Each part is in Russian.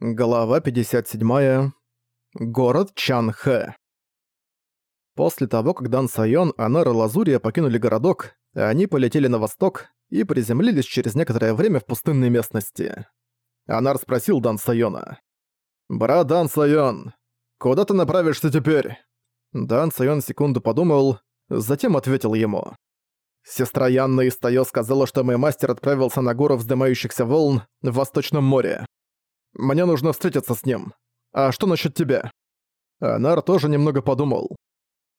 Глава 57. Город Чанхэ. После того, как Дан Сайон, Анар и Лазурия покинули городок, они полетели на восток и приземлились через некоторое время в пустынной местности. Анар спросил Дан Сайона. «Брат Дан Сайон, куда ты направишься теперь?» Дан Сайон секунду подумал, затем ответил ему. «Сестра Янна из Тайо сказала, что мой мастер отправился на гору вздымающихся волн в Восточном море. Мне нужно встретиться с ним. А что насчет тебя?» Анар тоже немного подумал.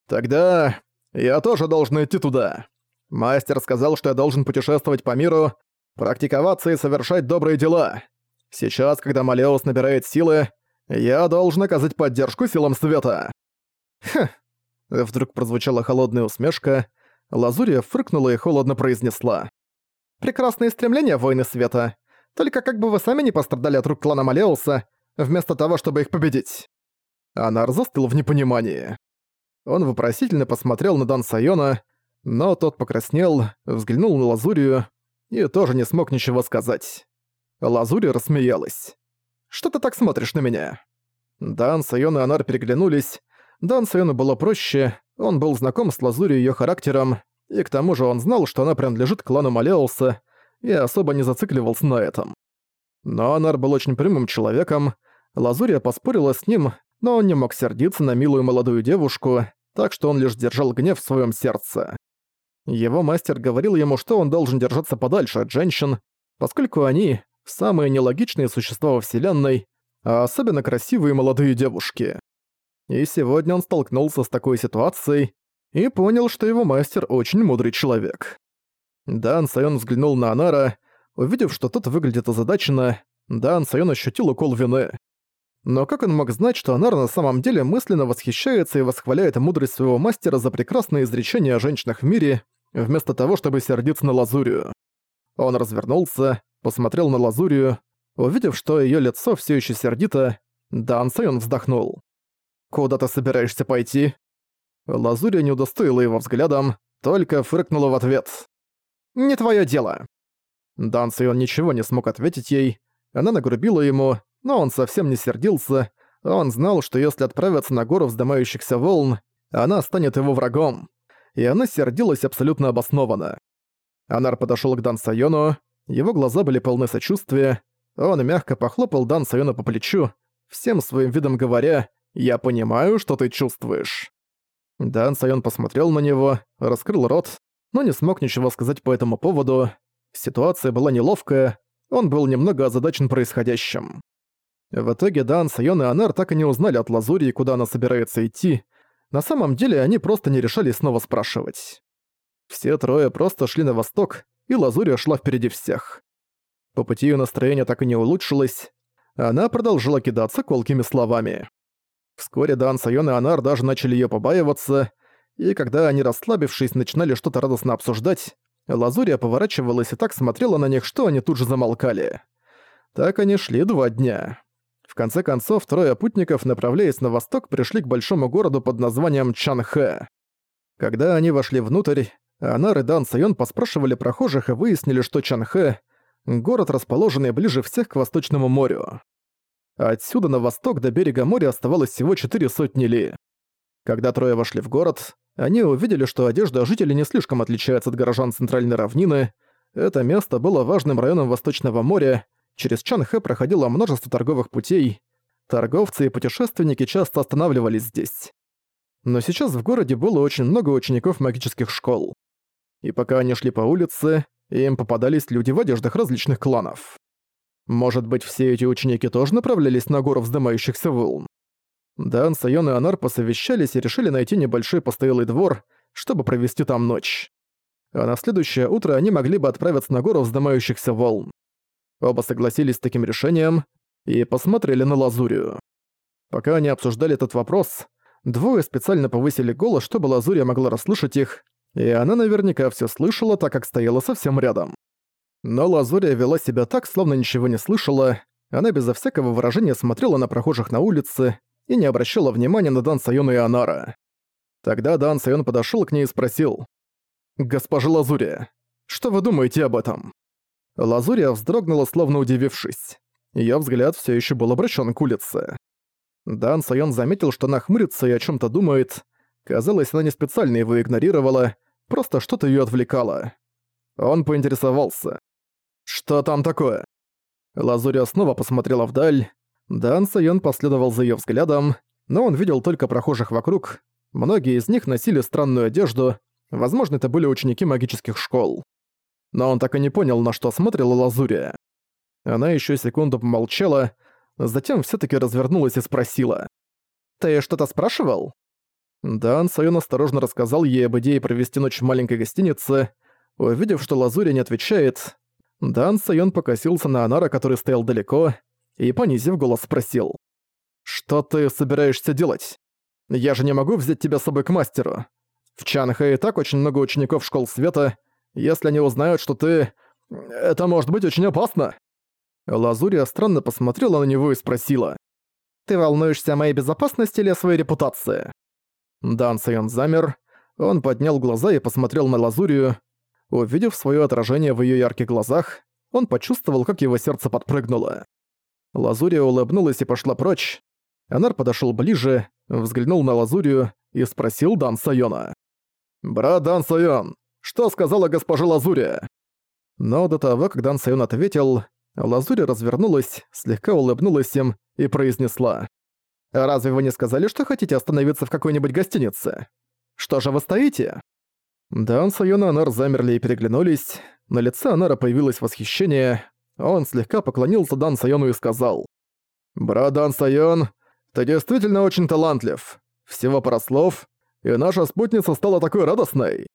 «Тогда я тоже должен идти туда. Мастер сказал, что я должен путешествовать по миру, практиковаться и совершать добрые дела. Сейчас, когда Малеус набирает силы, я должен оказать поддержку силам света». «Хм!» Вдруг прозвучала холодная усмешка, Лазурия фыркнула и холодно произнесла. «Прекрасные стремления, воины света. Только как бы вы сами не пострадали от рук клана Малеуса, вместо того, чтобы их победить». Анар застыл в непонимании. Он вопросительно посмотрел на Дан Сайона, но тот покраснел, взглянул на Лазурию и тоже не смог ничего сказать. Лазурия рассмеялась. «Что ты так смотришь на меня?» Дан Сайон и Анар переглянулись. Дан Сайону было проще, он был знаком с Лазурью и её характером, и к тому же он знал, что она принадлежит клану Малеуса, и особо не зацикливался на этом. Но Анар был очень прямым человеком, Лазурия поспорила с ним, но он не мог сердиться на милую молодую девушку, так что он лишь держал гнев в своем сердце. Его мастер говорил ему, что он должен держаться подальше от женщин, поскольку они – самые нелогичные существа во Вселенной, а особенно красивые молодые девушки. И сегодня он столкнулся с такой ситуацией и понял, что его мастер очень мудрый человек. Дан Сайон взглянул на Анара. Увидев, что тот выглядит озадаченно, Дан Сайон ощутил укол вины. Но как он мог знать, что Анар на самом деле мысленно восхищается и восхваляет мудрость своего мастера за прекрасное изречение о женщинах в мире, вместо того, чтобы сердиться на Лазурию? Он развернулся, посмотрел на Лазурию, увидев, что её лицо всё ещё сердито, Дан Сайон вздохнул. «Куда ты собираешься пойти?» Лазурия не удостоила его взглядом, только фыркнула в ответ. «Не твоё дело». Дан Сайон ничего не смог ответить ей. Она нагрубила ему, но он совсем не сердился. Он знал, что если отправиться на гору вздымающихся волн, она станет его врагом. И она сердилась абсолютно обоснованно. Анар подошёл к Дан Сайону, его глаза были полны сочувствия, он мягко похлопал Дан Сайона по плечу, всем своим видом говоря «Я понимаю, что ты чувствуешь». Дан Сайон посмотрел на него, раскрыл рот, но не смог ничего сказать по этому поводу. Ситуация была неловкая, он был немного озадачен происходящим. В итоге Дан, Сайон и Анар так и не узнали от Лазурии, куда она собирается идти. На самом деле они просто не решали снова спрашивать. Все трое просто шли на восток, и Лазурия шла впереди всех. По пути ее настроение так и не улучшилось. Она продолжила кидаться колкими словами. Вскоре Дан, Сайон и Анар даже начали ее побаиваться, и когда они, расслабившись, начинали что-то радостно обсуждать, Лазурия поворачивалась и так смотрела на них, что они тут же замолкали. Так они шли два дня. В конце концов, трое путников, направляясь на восток, пришли к большому городу под названием Чанхэ. Когда они вошли внутрь, Анар и Дан Сайон поспрашивали прохожих и выяснили, что Чанхэ — город, расположенный ближе всех к Восточному морю. Отсюда на восток до берега моря оставалось всего четыре сотни ли. Когда трое вошли в город, они увидели, что одежда жителей не слишком отличается от горожан Центральной равнины. Это место было важным районом Восточного моря, через Чанхэ проходило множество торговых путей. Торговцы и путешественники часто останавливались здесь. Но сейчас в городе было очень много учеников магических школ. И пока они шли по улице, им попадались люди в одеждах различных кланов. Может быть, все эти ученики тоже направлялись на гору вздымающихся волн? Дан, Сайон и Анар посовещались и решили найти небольшой постоялый двор, чтобы провести там ночь. А на следующее утро они могли бы отправиться на гору вздымающихся волн. Оба согласились с таким решением и посмотрели на Лазурию. Пока они обсуждали этот вопрос, двое специально повысили голос, чтобы Лазурия могла расслышать их, и она наверняка все слышала, так как стояла совсем рядом. Но Лазурия вела себя так, словно ничего не слышала, она безо всякого выражения смотрела на прохожих на улице и не обращала внимания на Дан Сайона и Анара. Тогда Дан Сайон подошёл к ней и спросил. «Госпожа Лазурия, что вы думаете об этом?» Лазурия вздрогнула, словно удивившись. Её взгляд всё ещё был обращен к улице. Дан Сайон заметил, что она хмурится и о чём-то думает. Казалось, она не специально его игнорировала, просто что-то её отвлекало. Он поинтересовался. «Что там такое?» Лазуря снова посмотрела вдаль. Дан Сайон последовал за её взглядом, но он видел только прохожих вокруг. Многие из них носили странную одежду, возможно, это были ученики магических школ. Но он так и не понял, на что смотрела Лазурия. Она ещё секунду помолчала, затем всё-таки развернулась и спросила. «Ты что-то спрашивал?» Дан Сайон осторожно рассказал ей об идее провести ночь в маленькой гостинице. Увидев, что Лазурия не отвечает, Дан Сайон покосился на Анара, который стоял далеко, и, понизив голос, спросил. «Что ты собираешься делать? Я же не могу взять тебя с собой к мастеру. В Чанхэ и так очень много учеников школ света. Если они узнают, что ты... Это может быть очень опасно!» Лазурия странно посмотрела на него и спросила. «Ты волнуешься о моей безопасности или о своей репутации?» Дан Сайон замер. Он поднял глаза и посмотрел на Лазурию. Увидев свое отражение в ее ярких глазах, он почувствовал, как его сердце подпрыгнуло. Лазурия улыбнулась и пошла прочь. Анар подошел ближе, взглянул на Лазурию и спросил Дан Сайона. «Брат Дан Сайон, что сказала госпожа Лазурия?» Но до того, как Дан Сайон ответил, Лазурия развернулась, слегка улыбнулась им и произнесла. «Разве вы не сказали, что хотите остановиться в какой-нибудь гостинице? Что же вы стоите?» Дан Сайон и Анар замерли и переглянулись. На лице Анара появилось восхищение. Он слегка поклонился Дан Сайону и сказал. «Брат Дан Сайон, ты действительно очень талантлив. Всего пара слов, и наша спутница стала такой радостной».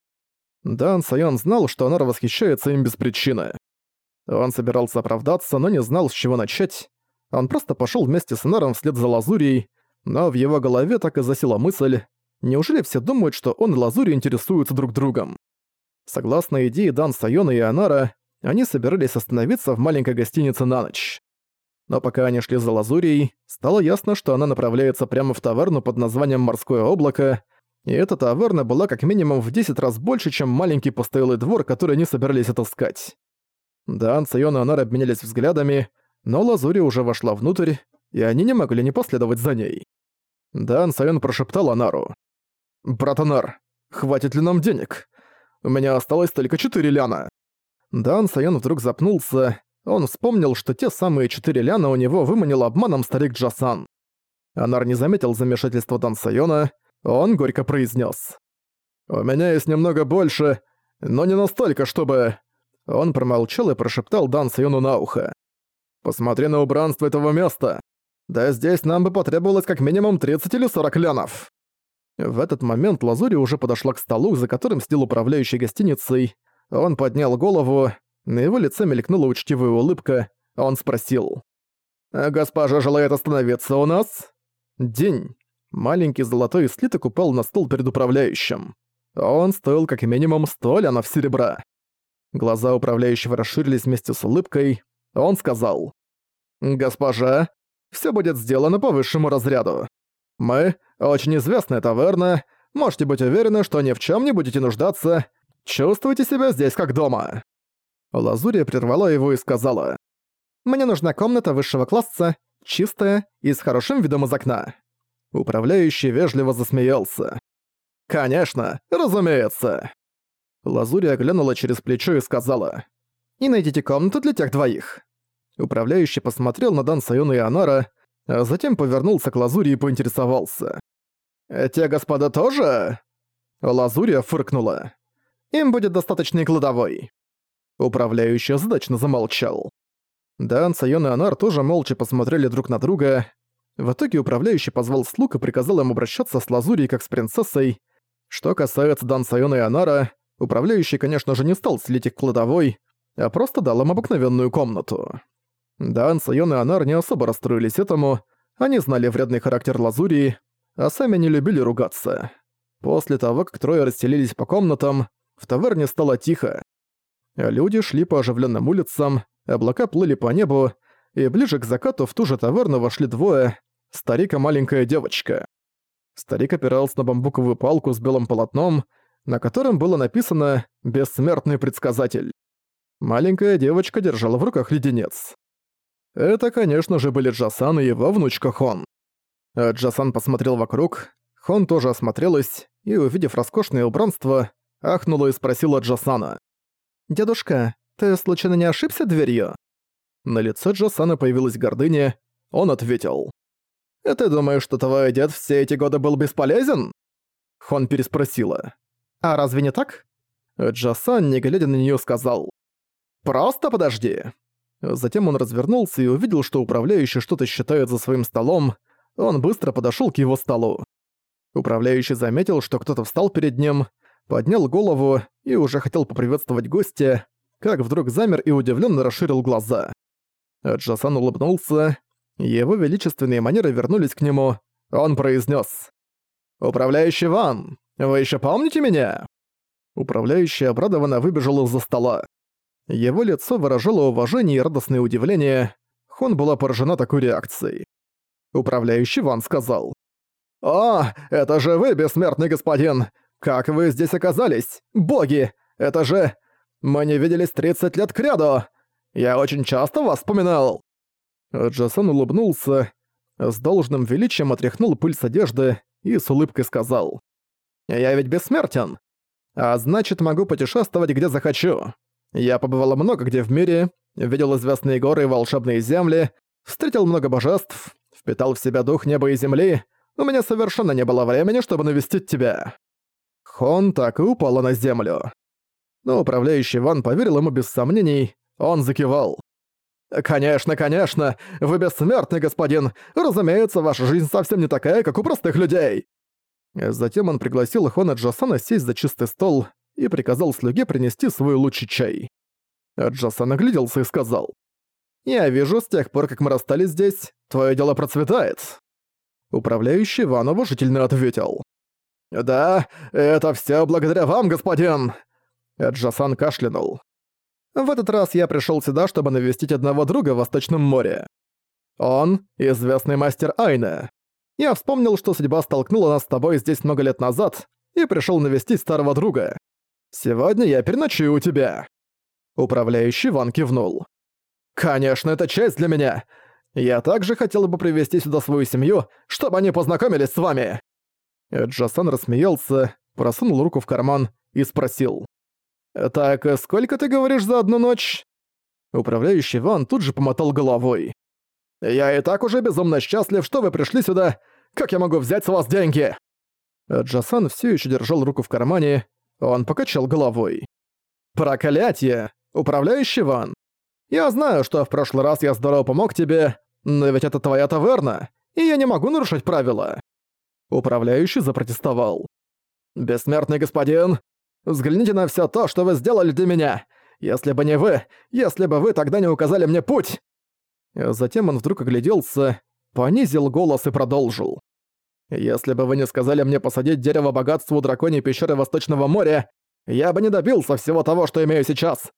Дан Сайон знал, что Анар восхищается им без причины. Он собирался оправдаться, но не знал, с чего начать. Он просто пошёл вместе с Энаром вслед за Лазурией, но в его голове так и засела мысль, неужели все думают, что он и Лазури интересуются друг другом? Согласно идее Дан Сайона и Анара, они собирались остановиться в маленькой гостинице на ночь. Но пока они шли за Лазурией, стало ясно, что она направляется прямо в таверну под названием «Морское облако», и эта таверна была как минимум в 10 раз больше, чем маленький постоялый двор, который они собирались отыскать. Дан, Сайон и Анар обменялись взглядами, но Лазури уже вошла внутрь, и они не могли не последовать за ней. Дан Сайон прошептал Анару. «Брат Анар, хватит ли нам денег? У меня осталось только четыре ляна». Дан Сайон вдруг запнулся, он вспомнил, что те самые четыре ляна у него выманил обманом старик Джасан. Анар не заметил замешательства Дан Сайона, он горько произнес: «У меня есть немного больше, но не настолько, чтобы...» Он промолчал и прошептал Дан Сайону на ухо. «Посмотри на убранство этого места. Да здесь нам бы потребовалось как минимум 30 или 40 лянов». В этот момент Лазури уже подошла к столу, за которым сидел управляющий гостиницей. Он поднял голову, на его лице мелькнула учтивая улыбка, он спросил. «Госпожа желает остановиться у нас?» День. Маленький золотой слиток упал на стол перед управляющим. Он стоил как минимум 100 лянов серебра. Глаза управляющего расширились вместе с улыбкой. Он сказал. «Госпожа, все будет сделано по высшему разряду. Мы — очень известная таверна, можете быть уверены, что ни в чем не будете нуждаться. Чувствуйте себя здесь как дома». Лазурия прервала его и сказала. «Мне нужна комната высшего класса, чистая и с хорошим видом из окна». Управляющий вежливо засмеялся. «Конечно, разумеется». Лазурия оглянула через плечо и сказала. «И найдите комнату для тех двоих». Управляющий посмотрел на Дан Сайона и Анара, а затем повернулся к Лазури и поинтересовался. «Те господа тоже?» Лазурия фыркнула. «Им будет достаточно и кладовой». Управляющий задачно замолчал. Дан, Сайон и Анар тоже молча посмотрели друг на друга. В итоге управляющий позвал слуг и приказал им обращаться с Лазурией как с принцессой. Что касается Дан Сайона и Анара, Управляющий, конечно же, не стал слить их кладовой, а просто дал им обыкновенную комнату. Дан, Сайон и Анар не особо расстроились этому, они знали вредный характер Лазурии, а сами не любили ругаться. После того, как трое расселились по комнатам, в таверне стало тихо. Люди шли по оживленным улицам, облака плыли по небу, и ближе к закату в ту же таверну вошли двое — старик и маленькая девочка. Старик опирался на бамбуковую палку с белым полотном, на котором было написано «Бессмертный предсказатель». Маленькая девочка держала в руках леденец. Это, конечно же, были Джасан и его внучка Хон. Джасан посмотрел вокруг, Хон тоже осмотрелась и, увидев роскошное убранство, ахнула и спросила Джасана. «Дедушка, ты случайно не ошибся дверью?» На лице Джасана появилась гордыня, он ответил. «Ты думаешь, что твой дед все эти годы был бесполезен?» Хон переспросила. «А разве не так?» Джасан, не глядя на неё, сказал. «Просто подожди». Затем он развернулся и увидел, что управляющий что-то считает за своим столом. Он быстро подошёл к его столу. Управляющий заметил, что кто-то встал перед ним, поднял голову и уже хотел поприветствовать гостя, как вдруг замер и удивлённо расширил глаза. Джасан улыбнулся, его величественные манеры вернулись к нему. Он произнес: «Управляющий Ван, вы еще помните меня?» Управляющий обрадованно выбежал из-за стола. Его лицо выражало уважение и радостное удивление. Хон была поражена такой реакцией. Управляющий Ван сказал. «О, это же вы, бессмертный господин! Как вы здесь оказались? Боги! Это же... Мы не виделись 30 лет кряду! Я очень часто вас вспоминал!» Джасан улыбнулся, с должным величием отряхнул пыль с одежды и с улыбкой сказал. «Я ведь бессмертен, а значит могу путешествовать где захочу. Я побывал много где в мире, видел известные горы и волшебные земли, встретил много божеств, впитал в себя дух неба и земли, у меня совершенно не было времени, чтобы навестить тебя». Хон так и упала на землю. Но управляющий Ван поверил ему без сомнений, он закивал. «Конечно, конечно! Вы бессмертный, господин! Разумеется, ваша жизнь совсем не такая, как у простых людей!» Затем он пригласил Хона Джасана сесть за чистый стол и приказал слуге принести свой лучший чай. Джасан огляделся и сказал. «Я вижу, с тех пор, как мы расстались здесь, твое дело процветает». Управляющий Ван уважительно ответил. «Да, это все благодаря вам, господин!» Джасан кашлянул. В этот раз я пришел сюда, чтобы навестить одного друга в Восточном море. Он — известный мастер Айна. Я вспомнил, что судьба столкнула нас с тобой здесь много лет назад, и пришел навестить старого друга. Сегодня я переночую у тебя». Управляющий Ван кивнул. «Конечно, это честь для меня. Я также хотел бы привести сюда свою семью, чтобы они познакомились с вами». Джасан рассмеялся, просунул руку в карман и спросил. «Так, э, сколько ты говоришь за одну ночь?» Управляющий Ван тут же помотал головой. «Я и так уже безумно счастлив, что вы пришли сюда. Как я могу взять с вас деньги?» Джасан все еще держал руку в кармане. Он покачал головой. «Проклятие! Управляющий Ван! Я знаю, что в прошлый раз я здорово помог тебе, но ведь это твоя таверна, и я не могу нарушать правила!» Управляющий запротестовал. «Бессмертный господин, Взгляните на все то, что вы сделали для меня. Если бы не вы, если бы вы тогда не указали мне путь!» Затем он вдруг огляделся, понизил голос и продолжил. «Если бы вы не сказали мне посадить дерево богатства у драконьей пещеры Восточного моря, я бы не добился всего того, что имею сейчас.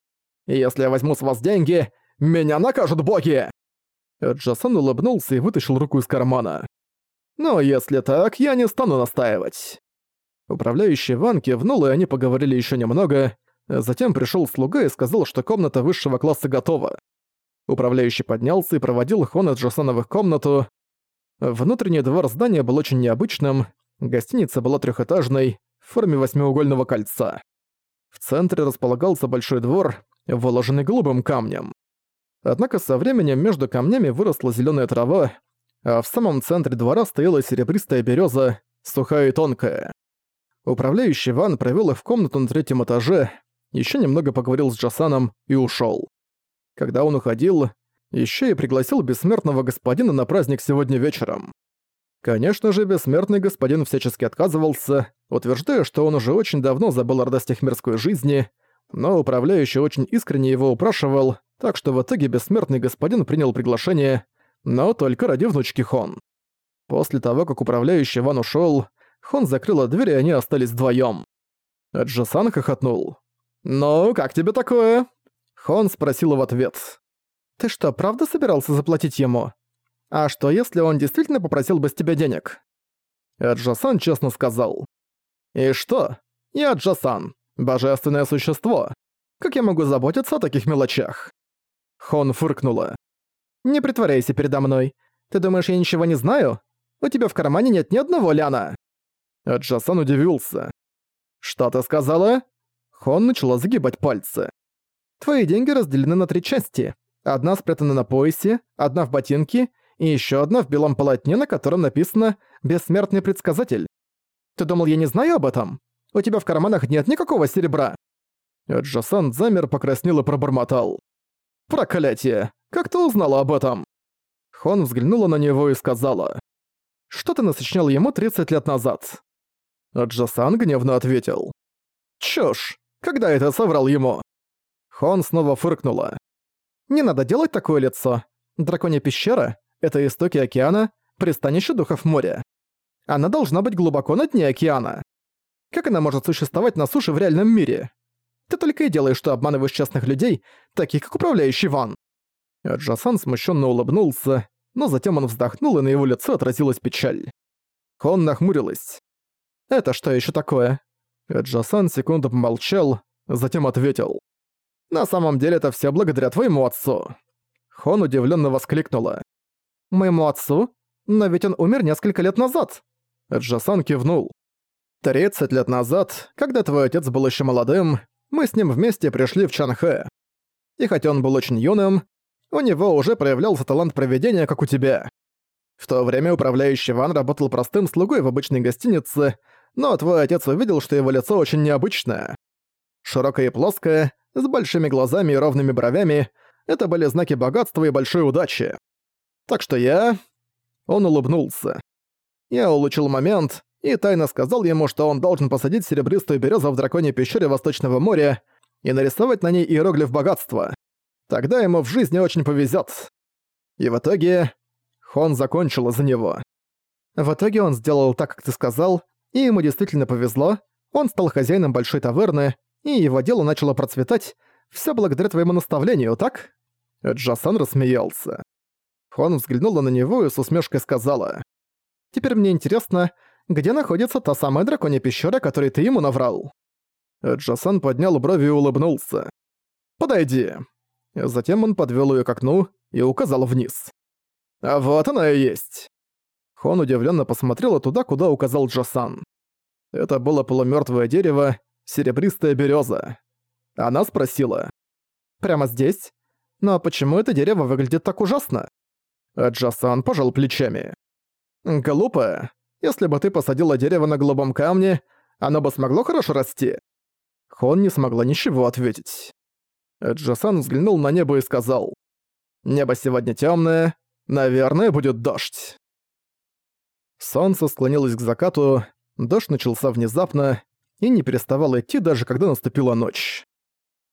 Если я возьму с вас деньги, меня накажут боги!» Джасан улыбнулся и вытащил руку из кармана. «Но если так, я не стану настаивать. Управляющий Ван кивнул, и они поговорили еще немного. Затем пришел слуга и сказал, что комната высшего класса готова. Управляющий поднялся и проводил Хона Джасона в их комнату. Внутренний двор здания был очень необычным. Гостиница была трехэтажной, в форме восьмиугольного кольца. В центре располагался большой двор, выложенный голубым камнем. Однако со временем между камнями выросла зеленая трава, а в самом центре двора стояла серебристая береза, сухая и тонкая. Управляющий Ван провёл их в комнату на третьем этаже, ещё немного поговорил с Джасаном и ушёл. Когда он уходил, ещё и пригласил бессмертного господина на праздник сегодня вечером. Конечно же, бессмертный господин всячески отказывался, утверждая, что он уже очень давно забыл о радостях мирской жизни, но управляющий очень искренне его упрашивал, так что в итоге бессмертный господин принял приглашение, но только ради внучки Хон. После того, как управляющий Ван ушёл, Хон закрыла дверь, и они остались вдвоём. Джасан хохотнул. «Ну, как тебе такое?» Хон спросила в ответ. «Ты что, правда собирался заплатить ему? А что, если он действительно попросил бы с тебя денег?» Джасан честно сказал. «И что? Я Джасан, божественное существо. Как я могу заботиться о таких мелочах?» Хон фыркнула. «Не притворяйся передо мной. Ты думаешь, я ничего не знаю? У тебя в кармане нет ни одного ляна!» Джасан удивился. «Что ты сказала?» Хон начала загибать пальцы. «Твои деньги разделены на три части. Одна спрятана на поясе, одна в ботинке и еще одна в белом полотне, на котором написано «Бессмертный предсказатель». Ты думал, я не знаю об этом? У тебя в карманах нет никакого серебра». Джасан замер, покраснел и пробормотал. «Проклятие! Как ты узнала об этом?» Хон взглянула на него и сказала. «Что ты насочинял ему 30 лет назад?» Джасан гневно ответил. «Чушь! Когда это соврал ему?» Хон снова фыркнула. «Не надо делать такое лицо. Драконья пещера — это истоки океана, пристанище духов моря. Она должна быть глубоко на дне океана. Как она может существовать на суше в реальном мире? Ты только и делаешь, что обманываешь частных людей, таких как управляющий Ван». Джасан смущенно улыбнулся, но затем он вздохнул, и на его лице отразилась печаль. Хон нахмурилась. «Это что еще такое?» Джасан секунду помолчал, затем ответил. «На самом деле это все благодаря твоему отцу». Хон удивленно воскликнула. «Моему отцу? Но ведь он умер несколько лет назад!» Джасан кивнул. «Тридцать лет назад, когда твой отец был еще молодым, мы с ним вместе пришли в Чанхэ. И хотя он был очень юным, у него уже проявлялся талант проведения, как у тебя. В то время управляющий Ван работал простым слугой в обычной гостинице, но твой отец увидел, что его лицо очень необычное. Широкое и плоское, с большими глазами и ровными бровями — это были знаки богатства и большой удачи. Так что я... Он улыбнулся. Я улучил момент и тайно сказал ему, что он должен посадить серебристую березу в драконьей пещере Восточного моря и нарисовать на ней иероглиф богатства. Тогда ему в жизни очень повезет. И в итоге... Хон закончил за него. В итоге он сделал так, как ты сказал, и ему действительно повезло. Он стал хозяином большой таверны, и его дело начало процветать, все благодаря твоему наставлению, так?» Джасан рассмеялся. Хон взглянула на него и с усмешкой сказала. «Теперь мне интересно, где находится та самая драконья пещера, которой ты ему наврал?» Джасан поднял брови и улыбнулся. «Подойди». Затем он подвёл её к окну и указал вниз. «А вот она и есть». Хон удивленно посмотрела туда, куда указал Джасан. Это было полумёртвое дерево, серебристая береза. Она спросила. «Прямо здесь? Но почему это дерево выглядит так ужасно?» Джасан пожал плечами. «Глупо. Если бы ты посадила дерево на голубом камне, оно бы смогло хорошо расти?» Хон не смогла ничего ответить. Джасан взглянул на небо и сказал. «Небо сегодня темное, наверное, будет дождь». Солнце склонилось к закату, дождь начался внезапно и не переставал идти, даже когда наступила ночь.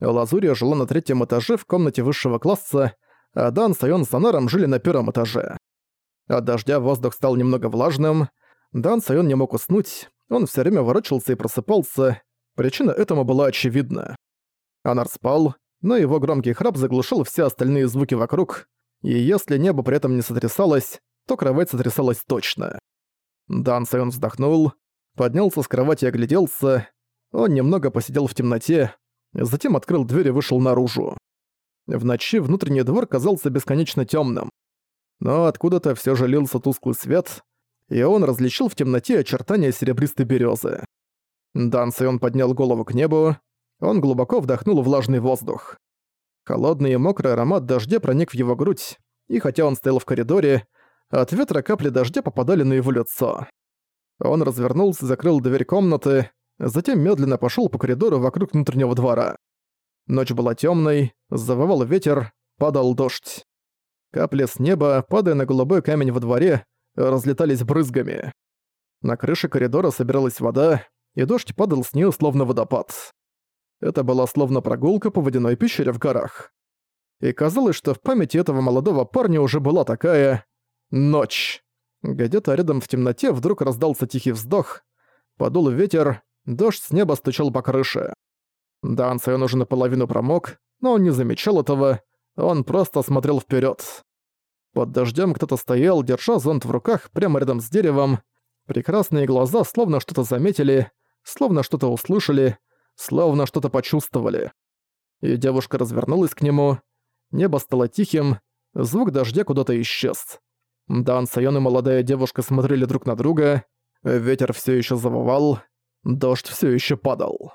Лазурия жила на третьем этаже в комнате высшего класса, а Дан, Сайон с Сонаром жили на первом этаже. От дождя воздух стал немного влажным, Дан Сайон не мог уснуть, он все время ворочался и просыпался, причина этому была очевидна. Анар спал, но его громкий храп заглушил все остальные звуки вокруг, и если небо при этом не сотрясалось, то кровать сотрясалась точно. Дан Сайон вздохнул, поднялся с кровати и огляделся. Он немного посидел в темноте, затем открыл дверь и вышел наружу. В ночи внутренний двор казался бесконечно темным. Но откуда-то все же лился тусклый свет, и он различил в темноте очертания серебристой березы. Дан Сайон поднял голову к небу, он глубоко вдохнул влажный воздух. Холодный и мокрый аромат дождя проник в его грудь, и хотя он стоял в коридоре, от ветра капли дождя попадали на его лицо. Он развернулся, закрыл дверь комнаты, затем медленно пошёл по коридору вокруг внутреннего двора. Ночь была тёмной, завывал ветер, падал дождь. Капли с неба, падая на голубой камень во дворе, разлетались брызгами. На крыше коридора собиралась вода, и дождь падал с неё словно водопад. Это была словно прогулка по водяной пещере в горах. И казалось, что в памяти этого молодого парня уже была такая Ночь. Где-то рядом в темноте вдруг раздался тихий вздох, подул ветер, дождь с неба стучал по крыше. Дан Сайон уже наполовину промок, но он не замечал этого, он просто смотрел вперед. Под дождем кто-то стоял, держа зонт в руках прямо рядом с деревом. Прекрасные глаза словно что-то заметили, словно что-то услышали, словно что-то почувствовали. И девушка развернулась к нему. Небо стало тихим, звук дождя куда-то исчез. Дан Сайон и молодая девушка смотрели друг на друга, ветер все еще завывал, дождь все еще падал.